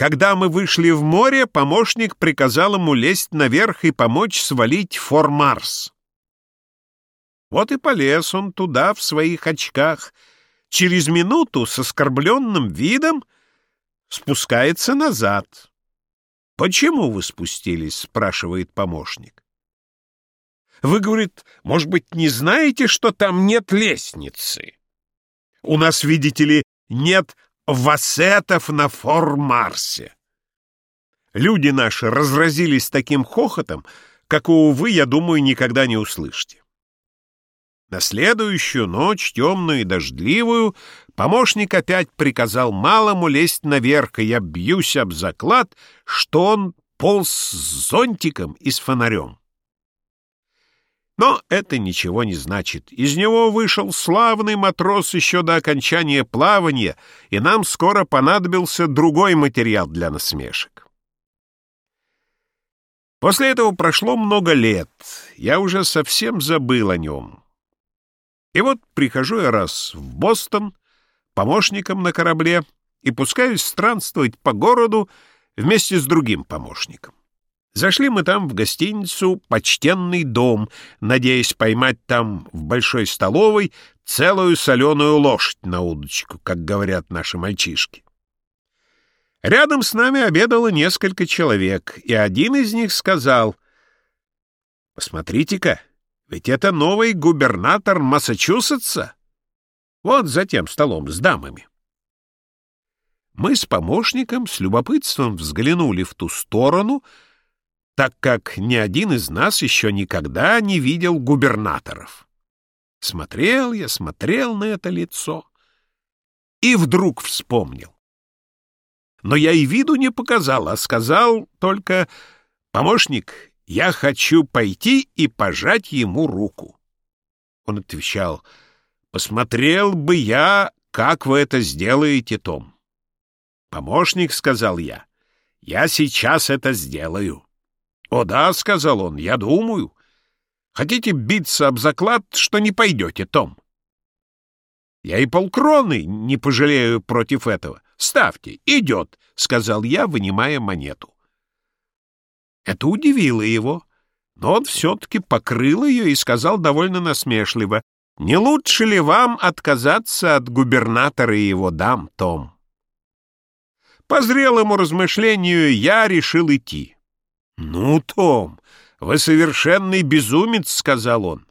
Когда мы вышли в море, помощник приказал ему лезть наверх и помочь свалить Фор-Марс. Вот и полез он туда в своих очках. Через минуту с оскорбленным видом спускается назад. «Почему вы спустились?» — спрашивает помощник. «Вы, — говорит, — может быть, не знаете, что там нет лестницы? У нас, видите ли, нет вассетов на Фор-Марсе». Люди наши разразились таким хохотом, какого вы, я думаю, никогда не услышите. На следующую ночь, темную и дождливую, помощник опять приказал малому лезть наверх, и я бьюсь об заклад, что он полз с зонтиком и с фонарем. Но это ничего не значит. Из него вышел славный матрос еще до окончания плавания, и нам скоро понадобился другой материал для насмешек. После этого прошло много лет. Я уже совсем забыл о нем. И вот прихожу я раз в Бостон помощником на корабле и пускаюсь странствовать по городу вместе с другим помощником. Зашли мы там в гостиницу «Почтенный дом», надеясь поймать там в большой столовой целую соленую лошадь на удочку, как говорят наши мальчишки. Рядом с нами обедало несколько человек, и один из них сказал, «Посмотрите-ка, ведь это новый губернатор Массачусетса. Вот за тем столом с дамами. Мы с помощником с любопытством взглянули в ту сторону, так как ни один из нас еще никогда не видел губернаторов. Смотрел я, смотрел на это лицо и вдруг вспомнил. Но я и виду не показал, а сказал только «Помощник, я хочу пойти и пожать ему руку. Он отвечал, посмотрел бы я, как вы это сделаете, Том. Помощник, сказал я, я сейчас это сделаю. О да, сказал он, я думаю. Хотите биться об заклад, что не пойдете, Том? Я и полкроны не пожалею против этого. Ставьте, идет, сказал я, вынимая монету. Это удивило его, но он все-таки покрыл ее и сказал довольно насмешливо, «Не лучше ли вам отказаться от губернатора и его дам, Том?» По зрелому размышлению я решил идти. «Ну, Том, вы совершенный безумец», — сказал он.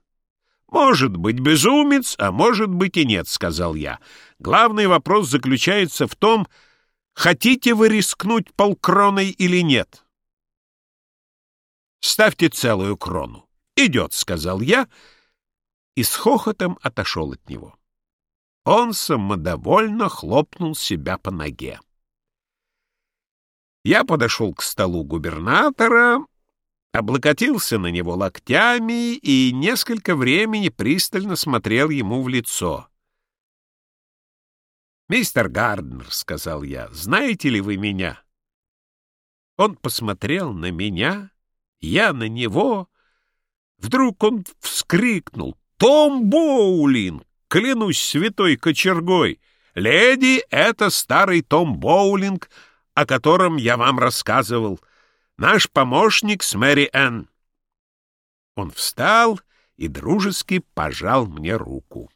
«Может быть, безумец, а может быть и нет», — сказал я. «Главный вопрос заключается в том, хотите вы рискнуть полкроной или нет». Ставьте целую крону. Идет, — сказал я, и с хохотом отошел от него. Он самодовольно хлопнул себя по ноге. Я подошел к столу губернатора, облокотился на него локтями и несколько времени пристально смотрел ему в лицо. «Мистер Гарднер», — сказал я, — «знаете ли вы меня?» Он посмотрел на меня я на него. Вдруг он вскрикнул. «Том Боулинг! Клянусь святой кочергой! Леди, это старый Том Боулинг, о котором я вам рассказывал. Наш помощник с Мэри Энн». Он встал и дружески пожал мне руку.